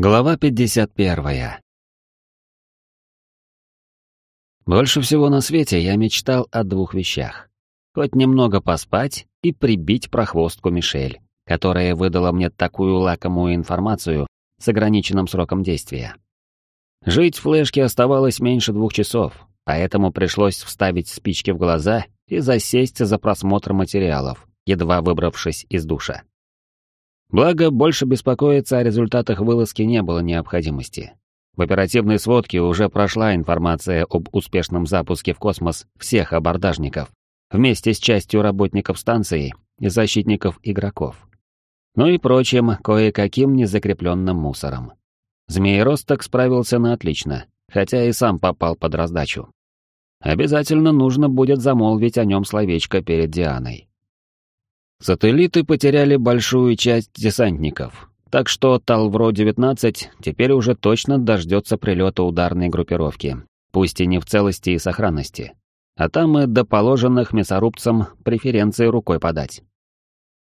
Глава 51. Больше всего на свете я мечтал о двух вещах. Хоть немного поспать и прибить прохвостку Мишель, которая выдала мне такую лакомую информацию с ограниченным сроком действия. Жить в флешке оставалось меньше двух часов, поэтому пришлось вставить спички в глаза и засесть за просмотр материалов, едва выбравшись из душа. Благо, больше беспокоиться о результатах вылазки не было необходимости. В оперативной сводке уже прошла информация об успешном запуске в космос всех абордажников, вместе с частью работников станции и защитников игроков. Ну и прочим, кое-каким незакрепленным мусором. Змееросток справился на отлично, хотя и сам попал под раздачу. Обязательно нужно будет замолвить о нем словечко перед Дианой. Сателлиты потеряли большую часть десантников, так что Талвро-19 теперь уже точно дождется прилета ударной группировки, пусть и не в целости и сохранности. А там и до положенных мясорубцам преференции рукой подать.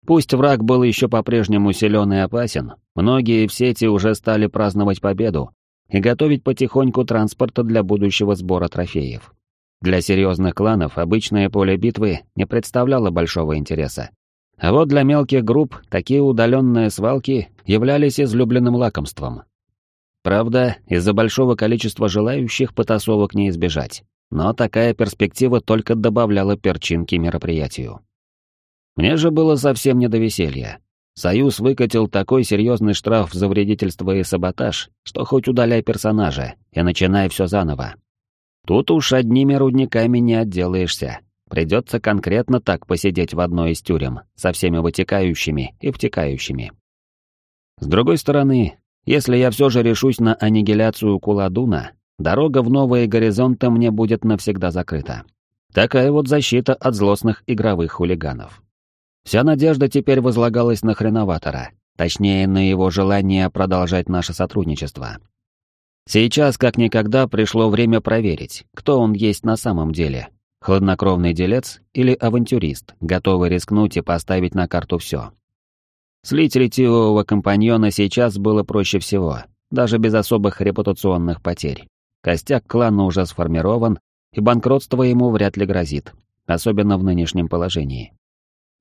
Пусть враг был еще по-прежнему силен и опасен, многие в сети уже стали праздновать победу и готовить потихоньку транспорта для будущего сбора трофеев. Для серьезных кланов обычное поле битвы не представляло большого интереса. А вот для мелких групп такие удаленные свалки являлись излюбленным лакомством. Правда, из-за большого количества желающих потасовок не избежать, но такая перспектива только добавляла перчинки мероприятию. Мне же было совсем не до веселья. Союз выкатил такой серьезный штраф за вредительство и саботаж, что хоть удаляй персонажа и начинай все заново. Тут уж одними рудниками не отделаешься, Придется конкретно так посидеть в одной из тюрем, со всеми вытекающими и втекающими. С другой стороны, если я все же решусь на аннигиляцию Куладуна, дорога в новые горизонты мне будет навсегда закрыта. Такая вот защита от злостных игровых хулиганов. Вся надежда теперь возлагалась на хреноватора, точнее, на его желание продолжать наше сотрудничество. Сейчас, как никогда, пришло время проверить, кто он есть на самом деле, Хладнокровный делец или авантюрист, готовый рискнуть и поставить на карту все. Слить ретивого компаньона сейчас было проще всего, даже без особых репутационных потерь. Костяк клана уже сформирован, и банкротство ему вряд ли грозит, особенно в нынешнем положении.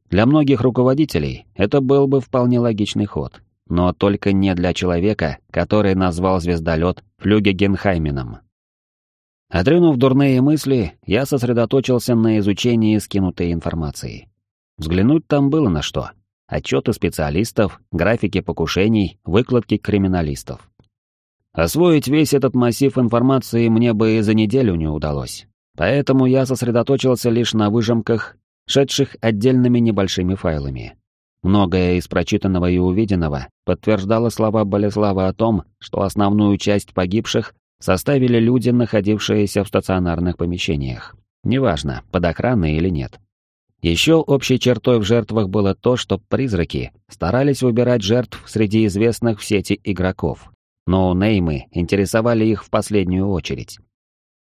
Для многих руководителей это был бы вполне логичный ход, но только не для человека, который назвал звездолет Флюгегенхайменом. Отринув дурные мысли, я сосредоточился на изучении скинутой информации. Взглянуть там было на что. Отчеты специалистов, графики покушений, выкладки криминалистов. Освоить весь этот массив информации мне бы и за неделю не удалось. Поэтому я сосредоточился лишь на выжимках, шедших отдельными небольшими файлами. Многое из прочитанного и увиденного подтверждало слова Болеслава о том, что основную часть погибших составили люди, находившиеся в стационарных помещениях. Неважно, под охраной или нет. Еще общей чертой в жертвах было то, что призраки старались выбирать жертв среди известных в сети игроков. Но неймы интересовали их в последнюю очередь.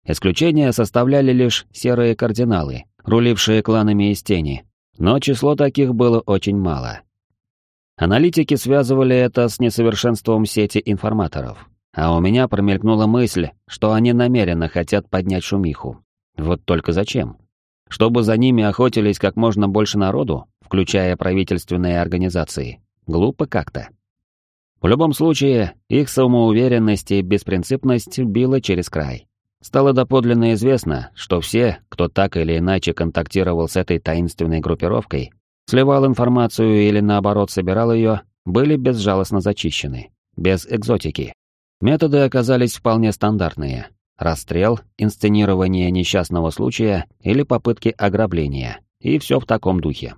Исключения составляли лишь серые кардиналы, рулившие кланами из тени, но число таких было очень мало. Аналитики связывали это с несовершенством сети информаторов. А у меня промелькнула мысль, что они намеренно хотят поднять шумиху. Вот только зачем? Чтобы за ними охотились как можно больше народу, включая правительственные организации. Глупо как-то. В любом случае, их самоуверенность и беспринципность била через край. Стало доподлинно известно, что все, кто так или иначе контактировал с этой таинственной группировкой, сливал информацию или наоборот собирал ее, были безжалостно зачищены, без экзотики. Методы оказались вполне стандартные. Расстрел, инсценирование несчастного случая или попытки ограбления. И все в таком духе.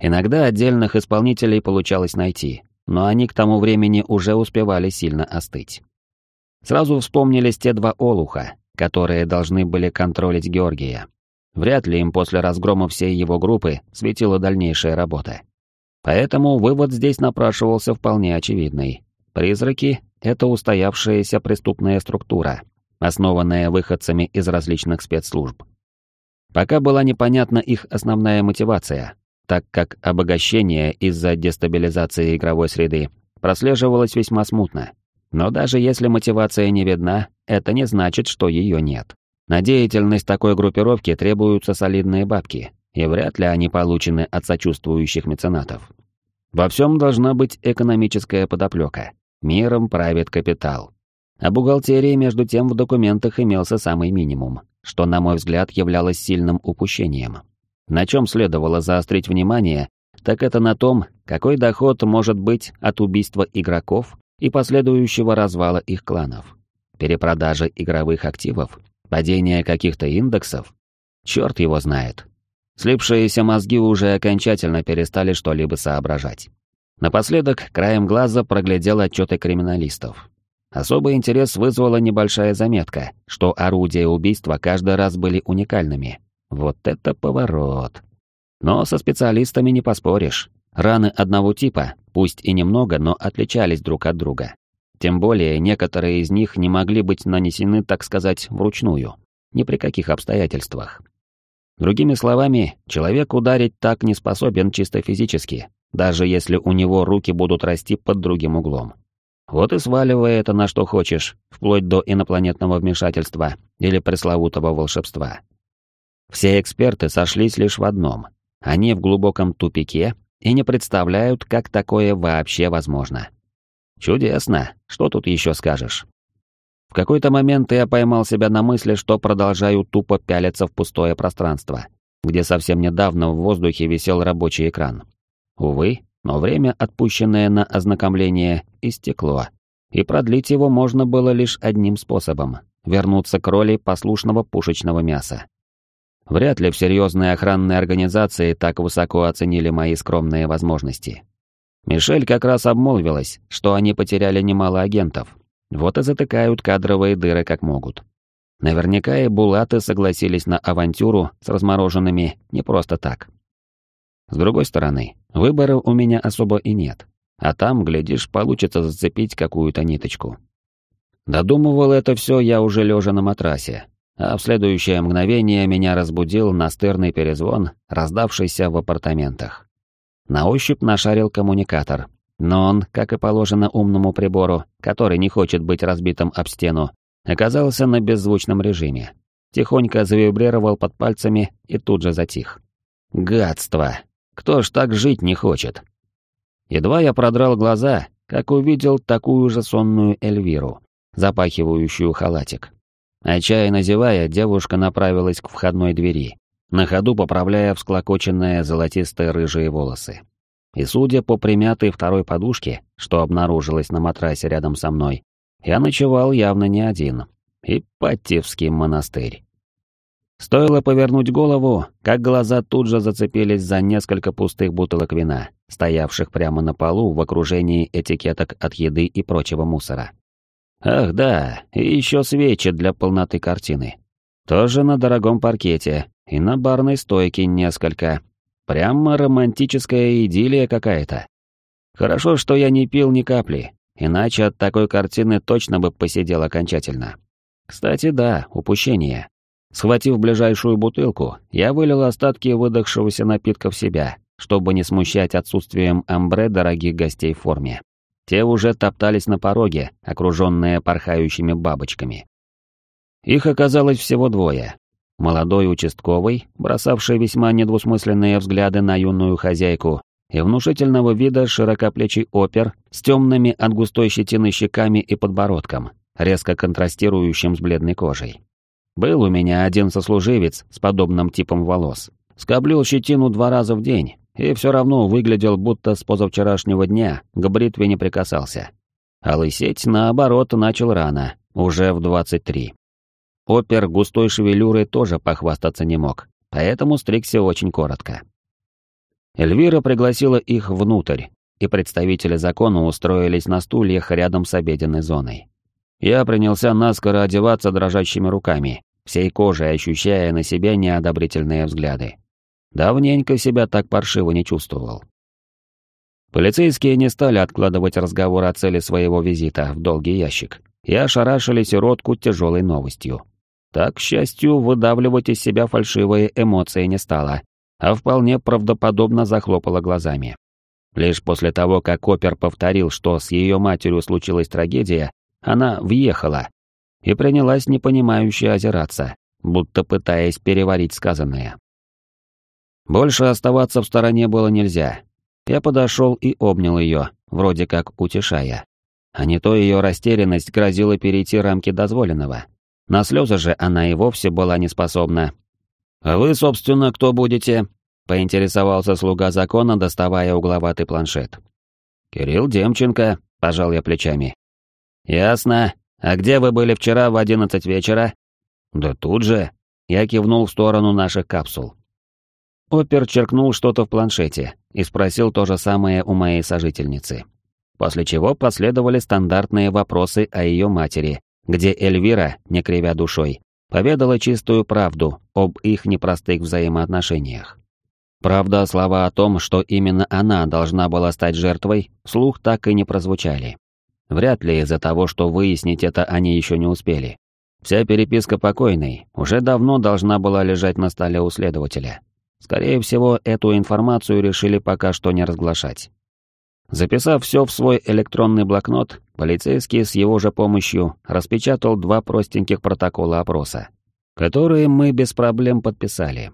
Иногда отдельных исполнителей получалось найти, но они к тому времени уже успевали сильно остыть. Сразу вспомнились те два олуха, которые должны были контролить Георгия. Вряд ли им после разгрома всей его группы светила дальнейшая работа. Поэтому вывод здесь напрашивался вполне очевидный. Призраки это устоявшаяся преступная структура, основанная выходцами из различных спецслужб. Пока была непонятна их основная мотивация, так как обогащение из-за дестабилизации игровой среды прослеживалось весьма смутно, Но даже если мотивация не видна, это не значит, что ее нет. На деятельность такой группировки требуются солидные бабки, и вряд ли они получены от сочувствующих меценатов. Во всем должна быть экономическая подоплека. Миром правит капитал. А бухгалтерии, между тем, в документах имелся самый минимум, что, на мой взгляд, являлось сильным упущением. На чем следовало заострить внимание, так это на том, какой доход может быть от убийства игроков и последующего развала их кланов. Перепродажа игровых активов, падение каких-то индексов. Черт его знает. Слипшиеся мозги уже окончательно перестали что-либо соображать. Напоследок, краем глаза проглядел отчеты криминалистов. Особый интерес вызвала небольшая заметка, что орудия убийства каждый раз были уникальными. Вот это поворот. Но со специалистами не поспоришь. Раны одного типа, пусть и немного, но отличались друг от друга. Тем более, некоторые из них не могли быть нанесены, так сказать, вручную. Ни при каких обстоятельствах. Другими словами, человек ударить так не способен чисто физически, даже если у него руки будут расти под другим углом. Вот и сваливай это на что хочешь, вплоть до инопланетного вмешательства или пресловутого волшебства. Все эксперты сошлись лишь в одном. Они в глубоком тупике и не представляют, как такое вообще возможно. Чудесно, что тут еще скажешь? В какой-то момент я поймал себя на мысли, что продолжаю тупо пялиться в пустое пространство, где совсем недавно в воздухе висел рабочий экран. Увы, но время, отпущенное на ознакомление, истекло, и продлить его можно было лишь одним способом — вернуться к роли послушного пушечного мяса. Вряд ли в серьезной охранной организации так высоко оценили мои скромные возможности. Мишель как раз обмолвилась, что они потеряли немало агентов. Вот и затыкают кадровые дыры как могут. Наверняка и булаты согласились на авантюру с размороженными не просто так. С другой стороны, выбора у меня особо и нет. А там, глядишь, получится зацепить какую-то ниточку. Додумывал это все я уже лежа на матрасе, а в следующее мгновение меня разбудил настырный перезвон, раздавшийся в апартаментах. На ощупь нашарил коммуникатор, но он, как и положено умному прибору, который не хочет быть разбитым об стену, оказался на беззвучном режиме. Тихонько завибрировал под пальцами и тут же затих. Гадство! Кто ж так жить не хочет? Едва я продрал глаза, как увидел такую же сонную Эльвиру, запахивающую халатик. Отчаянно зевая, девушка направилась к входной двери, на ходу поправляя всклокоченные золотистые рыжие волосы. И судя по примятой второй подушке, что обнаружилась на матрасе рядом со мной, я ночевал явно не один. Ипатьевский монастырь. Стоило повернуть голову, как глаза тут же зацепились за несколько пустых бутылок вина, стоявших прямо на полу в окружении этикеток от еды и прочего мусора. Ах да, и еще свечи для полноты картины. Тоже на дорогом паркете, и на барной стойке несколько. Прямо романтическая идиллия какая-то. Хорошо, что я не пил ни капли, иначе от такой картины точно бы посидел окончательно. Кстати, да, упущение. Схватив ближайшую бутылку, я вылил остатки выдохшегося напитка в себя, чтобы не смущать отсутствием амбре дорогих гостей в форме. Те уже топтались на пороге, окруженные порхающими бабочками. Их оказалось всего двое. Молодой участковый, бросавший весьма недвусмысленные взгляды на юную хозяйку, и внушительного вида широкоплечий опер с темными от густой щетины щеками и подбородком, резко контрастирующим с бледной кожей. Был у меня один сослуживец с подобным типом волос. Скоблил щетину два раза в день, и все равно выглядел, будто с позавчерашнего дня к бритве не прикасался. А лысеть, наоборот, начал рано, уже в 23. Опер густой шевелюрой тоже похвастаться не мог, поэтому стригся очень коротко. Эльвира пригласила их внутрь, и представители закона устроились на стульях рядом с обеденной зоной. Я принялся наскоро одеваться дрожащими руками, всей кожей ощущая на себе неодобрительные взгляды. Давненько себя так паршиво не чувствовал. Полицейские не стали откладывать разговор о цели своего визита в долгий ящик и ошарашили сиротку тяжелой новостью. Так, к счастью, выдавливать из себя фальшивые эмоции не стало, а вполне правдоподобно захлопала глазами. Лишь после того, как Опер повторил, что с ее матерью случилась трагедия, она въехала и принялась непонимающе озираться, будто пытаясь переварить сказанное. Больше оставаться в стороне было нельзя. Я подошел и обнял ее, вроде как утешая. А не то ее растерянность грозила перейти рамки дозволенного. На слезы же она и вовсе была не способна. «А вы, собственно, кто будете?» — поинтересовался слуга закона, доставая угловатый планшет. «Кирилл Демченко», — пожал я плечами. «Ясно. А где вы были вчера в одиннадцать вечера?» «Да тут же». Я кивнул в сторону наших капсул. Опер черкнул что-то в планшете и спросил то же самое у моей сожительницы. После чего последовали стандартные вопросы о ее матери, где Эльвира, не кривя душой, поведала чистую правду об их непростых взаимоотношениях. Правда, слова о том, что именно она должна была стать жертвой, вслух так и не прозвучали. Вряд ли из-за того, что выяснить это они еще не успели. Вся переписка покойной уже давно должна была лежать на столе у следователя. Скорее всего, эту информацию решили пока что не разглашать. Записав все в свой электронный блокнот, полицейский с его же помощью распечатал два простеньких протокола опроса, которые мы без проблем подписали.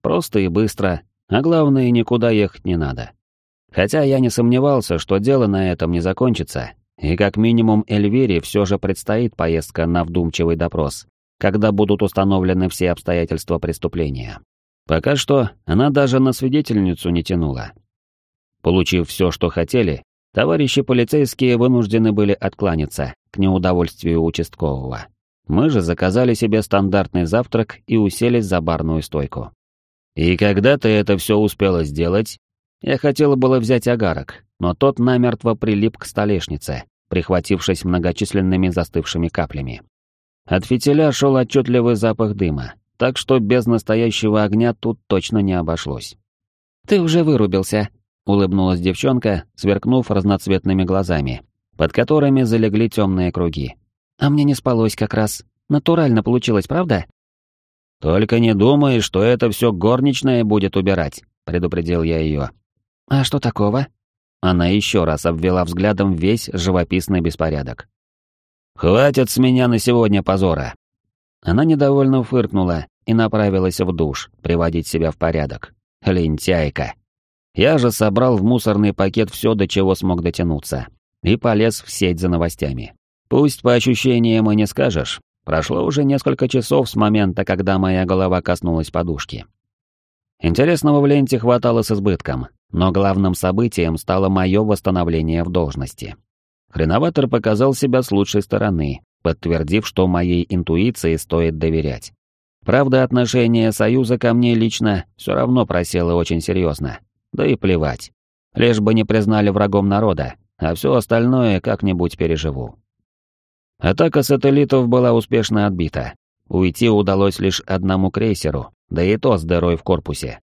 Просто и быстро, а главное, никуда ехать не надо. Хотя я не сомневался, что дело на этом не закончится, и как минимум Эльвире все же предстоит поездка на вдумчивый допрос, когда будут установлены все обстоятельства преступления. Пока что она даже на свидетельницу не тянула. Получив все, что хотели, товарищи полицейские вынуждены были откланяться к неудовольствию участкового. Мы же заказали себе стандартный завтрак и уселись за барную стойку. «И когда ты это все успела сделать?» Я хотела было взять агарок, но тот намертво прилип к столешнице, прихватившись многочисленными застывшими каплями. От фитиля шел отчетливый запах дыма, так что без настоящего огня тут точно не обошлось. «Ты уже вырубился», — улыбнулась девчонка, сверкнув разноцветными глазами, под которыми залегли темные круги. «А мне не спалось как раз. Натурально получилось, правда?» «Только не думай, что это все горничная будет убирать», — предупредил я ее. «А что такого?» Она еще раз обвела взглядом весь живописный беспорядок. «Хватит с меня на сегодня позора!» Она недовольно фыркнула и направилась в душ, приводить себя в порядок. Лентяйка. Я же собрал в мусорный пакет все, до чего смог дотянуться, и полез в сеть за новостями. Пусть по ощущениям и не скажешь, прошло уже несколько часов с момента, когда моя голова коснулась подушки. Интересного в ленте хватало с избытком, но главным событием стало мое восстановление в должности. Хреноватор показал себя с лучшей стороны, подтвердив, что моей интуиции стоит доверять. Правда, отношение Союза ко мне лично все равно просело очень серьезно. Да и плевать. Лишь бы не признали врагом народа, а все остальное как-нибудь переживу. Атака сателлитов была успешно отбита. Уйти удалось лишь одному крейсеру, да и то с дырой в корпусе.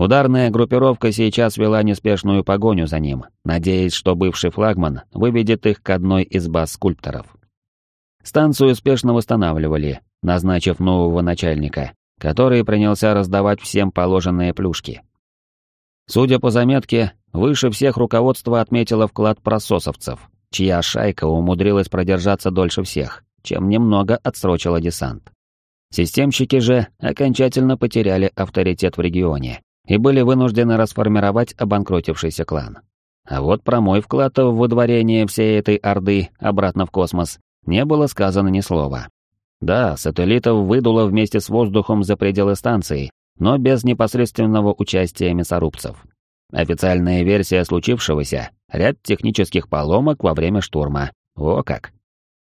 Ударная группировка сейчас вела неспешную погоню за ним, надеясь, что бывший флагман выведет их к одной из баз скульпторов. Станцию успешно восстанавливали, назначив нового начальника, который принялся раздавать всем положенные плюшки. Судя по заметке, выше всех руководство отметило вклад прососовцев, чья шайка умудрилась продержаться дольше всех, чем немного отсрочила десант. Системщики же окончательно потеряли авторитет в регионе и были вынуждены расформировать обанкротившийся клан. А вот про мой вклад в выдворение всей этой орды обратно в космос не было сказано ни слова. Да, сателлитов выдуло вместе с воздухом за пределы станции, но без непосредственного участия мясорубцев. Официальная версия случившегося — ряд технических поломок во время штурма. О как!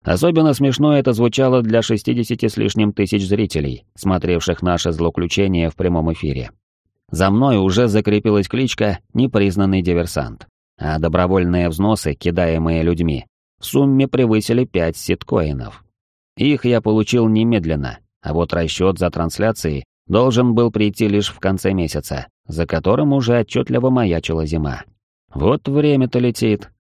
Особенно смешно это звучало для 60 с лишним тысяч зрителей, смотревших наше злоключение в прямом эфире. За мной уже закрепилась кличка «Непризнанный диверсант», а добровольные взносы, кидаемые людьми, в сумме превысили 5 ситкоинов. Их я получил немедленно, а вот расчет за трансляцией должен был прийти лишь в конце месяца, за которым уже отчетливо маячила зима. Вот время-то летит.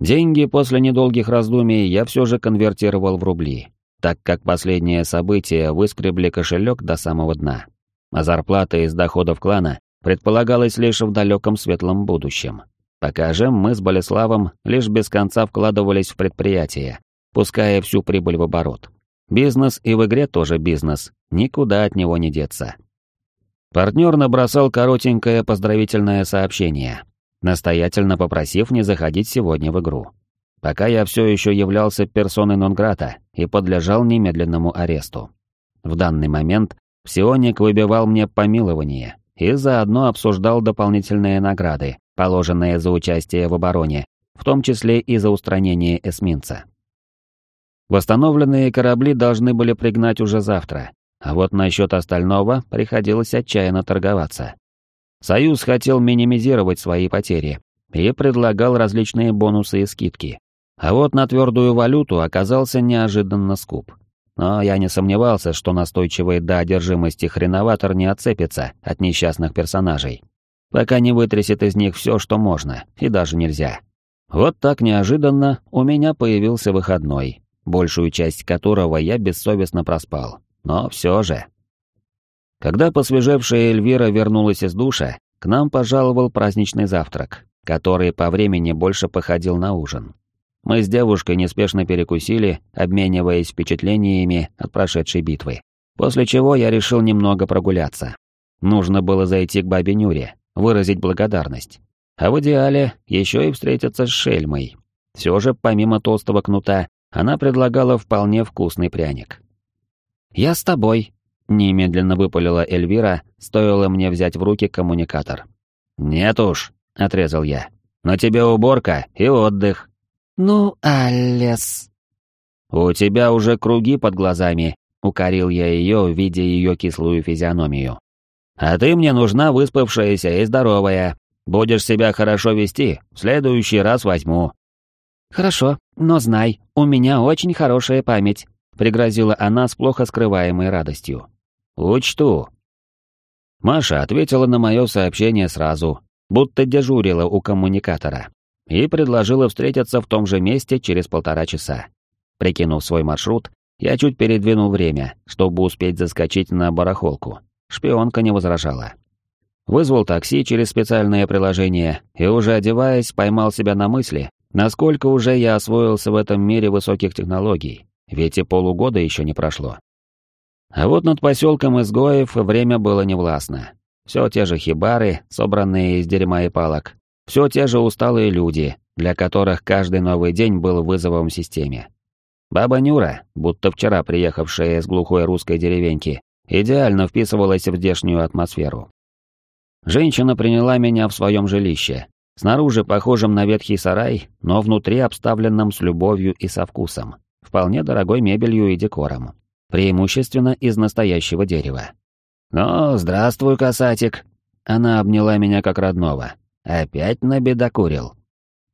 Деньги после недолгих раздумий я все же конвертировал в рубли, так как последние события выскребли кошелек до самого дна. А зарплата из доходов клана предполагалась лишь в далеком светлом будущем. Пока же мы с Болеславом лишь без конца вкладывались в предприятие, пуская всю прибыль в оборот. Бизнес и в игре тоже бизнес, никуда от него не деться. Партнер набросал коротенькое поздравительное сообщение, настоятельно попросив не заходить сегодня в игру. Пока я все еще являлся персоной нон-грата и подлежал немедленному аресту. В данный момент Псионик выбивал мне помилование и заодно обсуждал дополнительные награды, положенные за участие в обороне, в том числе и за устранение эсминца. Восстановленные корабли должны были пригнать уже завтра, а вот насчет остального приходилось отчаянно торговаться. Союз хотел минимизировать свои потери и предлагал различные бонусы и скидки. А вот на твердую валюту оказался неожиданно скуп. Но я не сомневался, что настойчивый до одержимости хреноватор не отцепится от несчастных персонажей, пока не вытрясет из них все, что можно, и даже нельзя. Вот так неожиданно у меня появился выходной, большую часть которого я бессовестно проспал. Но все же. Когда посвежевшая Эльвира вернулась из душа, к нам пожаловал праздничный завтрак, который по времени больше походил на ужин. Мы с девушкой неспешно перекусили, обмениваясь впечатлениями от прошедшей битвы. После чего я решил немного прогуляться. Нужно было зайти к бабе Нюре, выразить благодарность. А в идеале еще и встретиться с Шельмой. Все же, помимо толстого кнута, она предлагала вполне вкусный пряник. «Я с тобой», — немедленно выпалила Эльвира, стоило мне взять в руки коммуникатор. «Нет уж», — отрезал я. «Но тебе уборка и отдых». «Ну, Алес...» «У тебя уже круги под глазами», — укорил я ее, видя ее кислую физиономию. «А ты мне нужна выспавшаяся и здоровая. Будешь себя хорошо вести, в следующий раз возьму». «Хорошо, но знай, у меня очень хорошая память», — пригрозила она с плохо скрываемой радостью. «Учту». Маша ответила на мое сообщение сразу, будто дежурила у коммуникатора и предложила встретиться в том же месте через полтора часа. Прикинув свой маршрут, я чуть передвинул время, чтобы успеть заскочить на барахолку. Шпионка не возражала. Вызвал такси через специальное приложение и, уже одеваясь, поймал себя на мысли, насколько уже я освоился в этом мире высоких технологий, ведь и полугода еще не прошло. А вот над поселком изгоев время было невластно. Все те же хибары, собранные из дерьма и палок, все те же усталые люди, для которых каждый новый день был вызовом системе. Баба Нюра, будто вчера приехавшая из глухой русской деревеньки, идеально вписывалась в здешнюю атмосферу. Женщина приняла меня в своем жилище, снаружи похожем на ветхий сарай, но внутри обставленном с любовью и со вкусом, вполне дорогой мебелью и декором, преимущественно из настоящего дерева. «Ну, здравствуй, касатик!» Она обняла меня как родного, Опять набедокурил?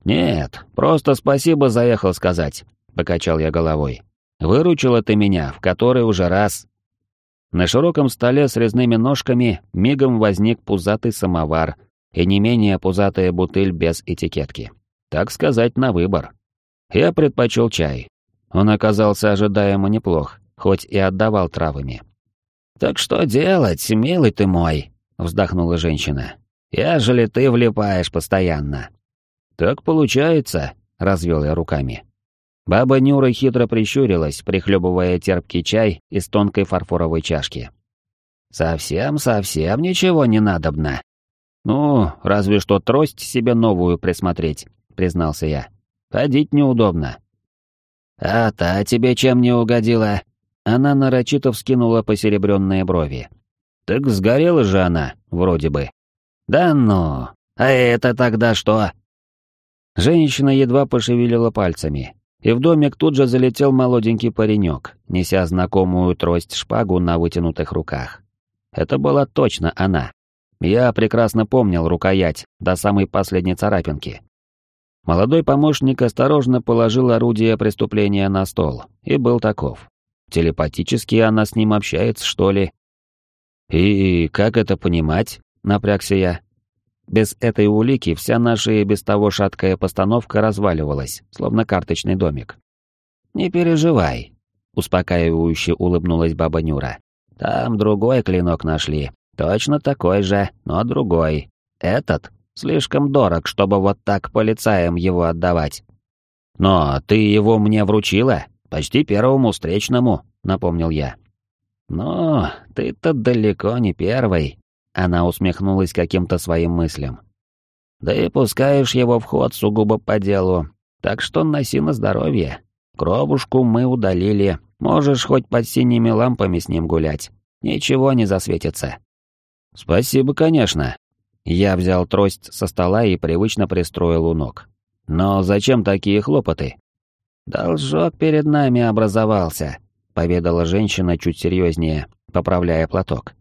Нет, просто спасибо заехал сказать, покачал я головой. Выручила ты меня, в который уже раз. На широком столе с резными ножками мигом возник пузатый самовар и не менее пузатая бутыль без этикетки. Так сказать, на выбор. Я предпочел чай. Он оказался ожидаемо неплох, хоть и отдавал травами. «Так что делать, милый ты мой?» — вздохнула женщина. Ежели ты влипаешь постоянно». «Так получается», — развел я руками. Баба Нюра хитро прищурилась, прихлебывая терпкий чай из тонкой фарфоровой чашки. «Совсем-совсем ничего не надобно». «Ну, разве что трость себе новую присмотреть», — признался я. «Ходить неудобно». «А та тебе чем не угодила?» Она нарочито вскинула посеребренные брови. «Так сгорела же она, вроде бы». «Да ну! А это тогда что?» Женщина едва пошевелила пальцами, и в домик тут же залетел молоденький паренек, неся знакомую трость-шпагу на вытянутых руках. Это была точно она. Я прекрасно помнил рукоять до самой последней царапинки. Молодой помощник осторожно положил орудие преступления на стол, и был таков. Телепатически она с ним общается, что ли? И как это понимать? Напрягся я. Без этой улики вся наша и без того шаткая постановка разваливалась, словно карточный домик. «Не переживай», — успокаивающе улыбнулась баба Нюра. «Там другой клинок нашли. Точно такой же, но другой. Этот слишком дорог, чтобы вот так полицаям его отдавать». «Но ты его мне вручила?» почти первому встречному», — напомнил я. «Но ты-то далеко не первый», — она усмехнулась каким-то своим мыслям. «Да и пускаешь его в ход сугубо по делу, так что носи на здоровье. Кровушку мы удалили, можешь хоть под синими лампами с ним гулять, ничего не засветится». «Спасибо, конечно». Я взял трость со стола и привычно пристроил у ног. «Но зачем такие хлопоты?» «Должок перед нами образовался», — поведала женщина чуть серьезнее, поправляя платок.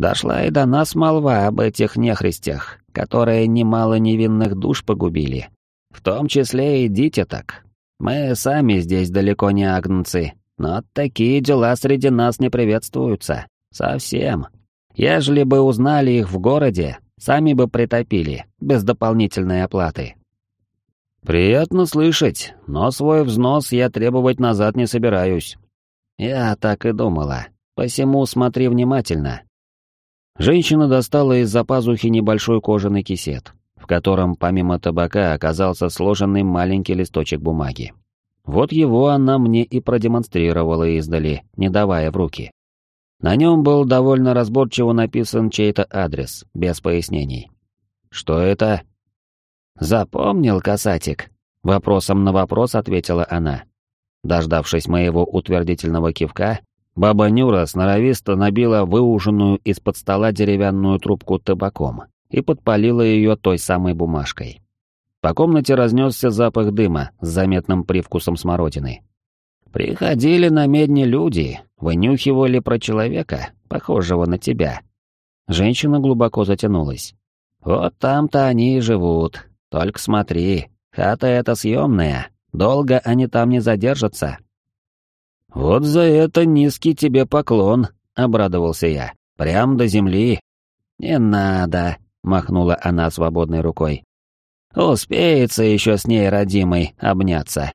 «Дошла и до нас молва об этих нехристях, которые немало невинных душ погубили. В том числе и дитяток. Мы сами здесь далеко не агнцы, но такие дела среди нас не приветствуются. Совсем. Ежели бы узнали их в городе, сами бы притопили, без дополнительной оплаты. «Приятно слышать, но свой взнос я требовать назад не собираюсь». «Я так и думала. Посему смотри внимательно». Женщина достала из-за пазухи небольшой кожаный кисет, в котором помимо табака оказался сложенный маленький листочек бумаги. Вот его она мне и продемонстрировала издали, не давая в руки. На нем был довольно разборчиво написан чей-то адрес, без пояснений. «Что это?» «Запомнил, касатик?» Вопросом на вопрос ответила она. Дождавшись моего утвердительного кивка, баба Нюра сноровисто набила выуженную из-под стола деревянную трубку табаком и подпалила ее той самой бумажкой. По комнате разнесся запах дыма с заметным привкусом смородины. «Приходили на медне люди, вынюхивали про человека, похожего на тебя». Женщина глубоко затянулась. «Вот там-то они и живут, только смотри, хата эта съемная, долго они там не задержатся». «Вот за это низкий тебе поклон», — обрадовался я. «Прям до земли». «Не надо», — махнула она свободной рукой. «Успеется еще с ней, родимой, обняться.